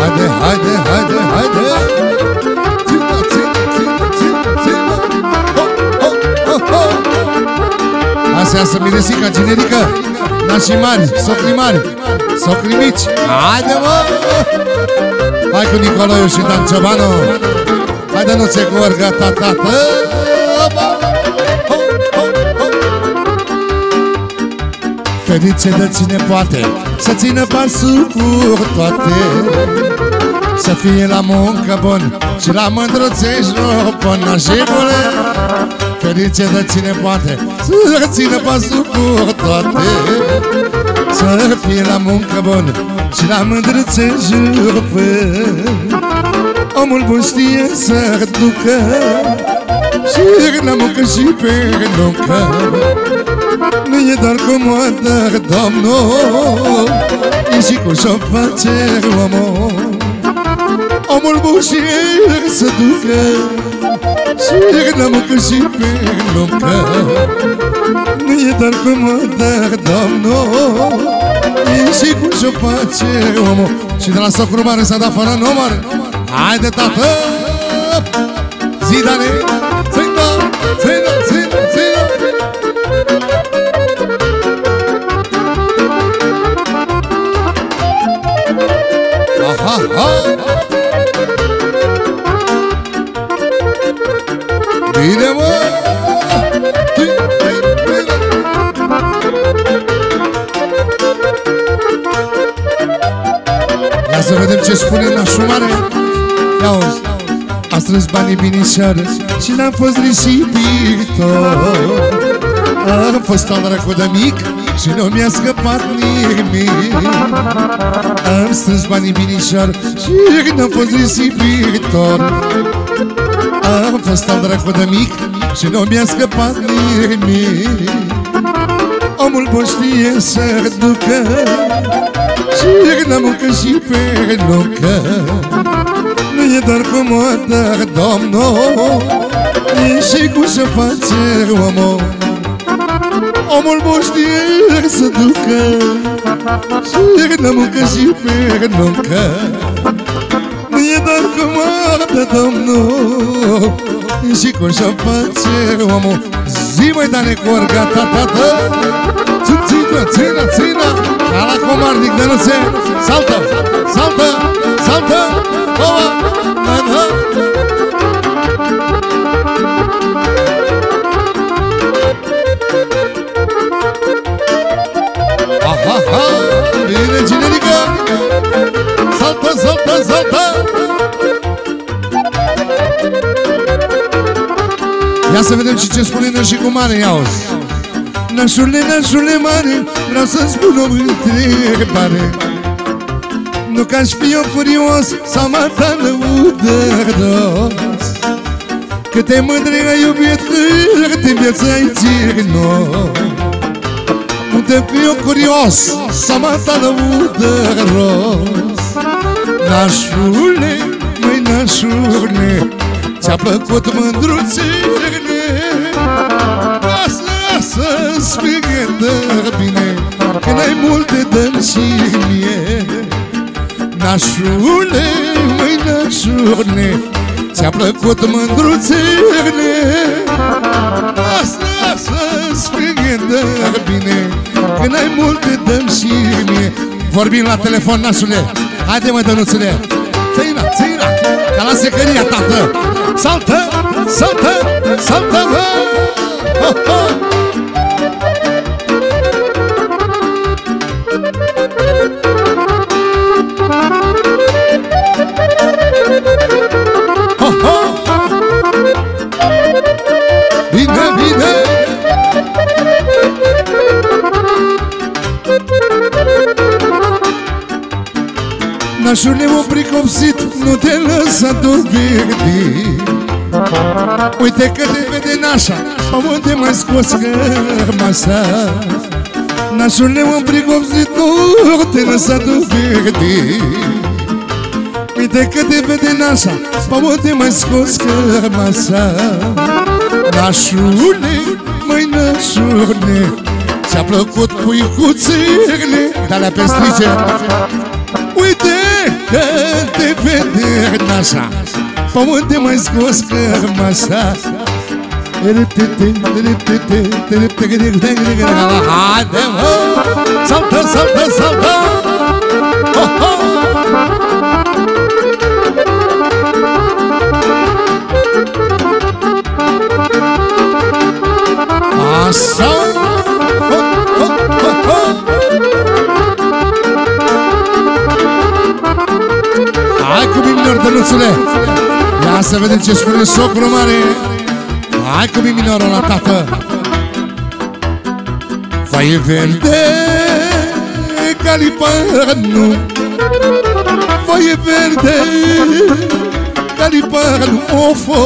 Haide, haide, haide, haide. Țină, țină, țină, țină, țină Ho, ho, ho, ho. Asta să miresica generică. Nașii mari, socri mari Socri mici. Haide, mă. Hai cu Nicoloiu și Dan Ciobanu. Haide, nu ți-e cu orga ta, ta, ta Ferice de cine poate Să țină pasul cu toate. Să fie la muncă bun Și la mândruțești până și bune Ferice de cine poate Să țină pasul cu toate. Să fie la muncă bun Și la mândruțești Omul bun știe să ducă Și la muncă și pe nuncă nu e doar comodă, domnul E și cu și-o face omul Omul bușier să ducă Și la muncă și pe muncă Nu e doar comodă, domnul E și cu și-o face omul Și de la socru mare s-a dat fără număr Haide, tată! Zidane! Țină! Țină! Strâns banii binișoară Și n-am fost risipitor Am fost al răcu de mic Și nu mi-a scăpat nimic. Am strâns banii binișoară Și n-am fost risipitor Am fost al dracu de mic Și nu mi-a scăpat nimic. Omul bun știe să ducă Și n-am muncă și pe nucă Nu e doar comodă, domnul E și cum să face omul Omul bun știe să ducă Și n-am muncă și pe nucă Nu e doar comodă, domnul E și cum să face omul Zi măi, Dane, cu orga ta, ta, ta Țină, țină, țină Ca la comarnic de nu se Saltă, saltă, saltă Oa, na, na. Aha, ha, bine, generică. Saltă, saltă, saltă Ia să vedem și ce spune și cu mare, ia auzi. Nașule, nașule mare, vreau să-ți spun o întrebare Nu că aș fi eu curios sau mă lăudăros Câte mândre ai iubit, câte vieți ai ținut Nu te fi eu curios sau mă lăudăros Nașule, măi nașule Ți-a plăcut mândruțile să-ți fie de bine Când ai multe dăm și mie Nașule, măi nașule Ți-a plăcut mândruțele Asta să-ți fie de bine Când ai multe dăm și mie. Vorbim la telefon, nașule. Haide mă, dănuțule. Țăina, țăina Ca la secăria, tată. Saltă, saltă, saltă, mă ho, ho. Ho, Nașule m-a pricopsit, nu te lăsa dovedit Uite că te vede nașa, pe unde mai scos cămasa Nașule m-a pricopsit, nu te lăsa dovedit Uite că te vede nașa, pe unde mai scos cămasa Nașule, măi nașule Și-a plăcut puicuțele De-alea pestrice Uite că te vede Nașa Pe unde mai scos cărmașa Haide mă Saltă, saltă, să vedem ce spune socru mare. Hai cu minorul la tată. Vai verde calipanu Vai verde calipanu Ofo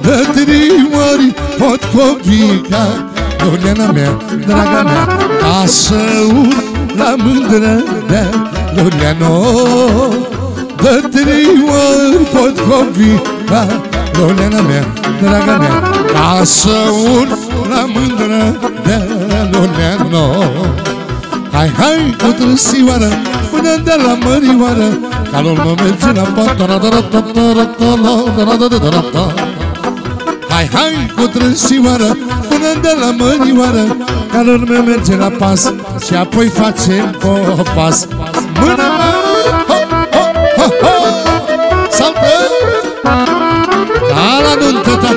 De trimări pot convica Iuliana mea, draga mea Ca să urc la mândră de Iuliano De trimări pot convica Iuliana mea, draga mea Ca să urc la mândră de Iuliano Hai, hai, cu trâsioară Până de la mărioară Calul mă merge la pat Hai, hai, cu trâsioară Până de la mărioară Calul meu merge la pas Și apoi facem popas Mână,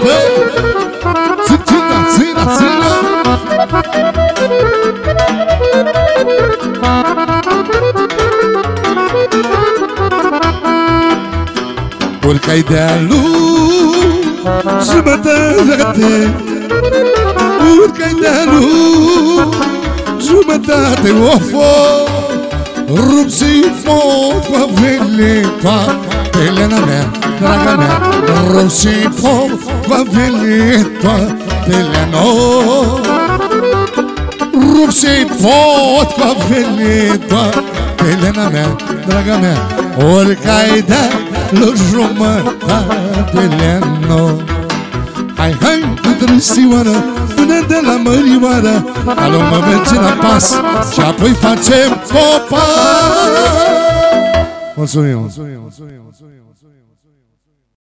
nuntă, tată Țâna, țâna, țâna Urcai de-alul Jumătate. Urcai de-alul Jumătate. Ofo Rupsi pot Cu avele Toatele mea Draga mea Rupsi pot Cu avele Toatele Rupsi pot Cu avele Toatele mea Draga mea. Oricai de lo jumătatele no Hai, hai, cu trâsioară Până de la mărioară Alo mă merge la pas Și apoi facem popa Mulțumim, mulțumim, mulțumim, mulțumim.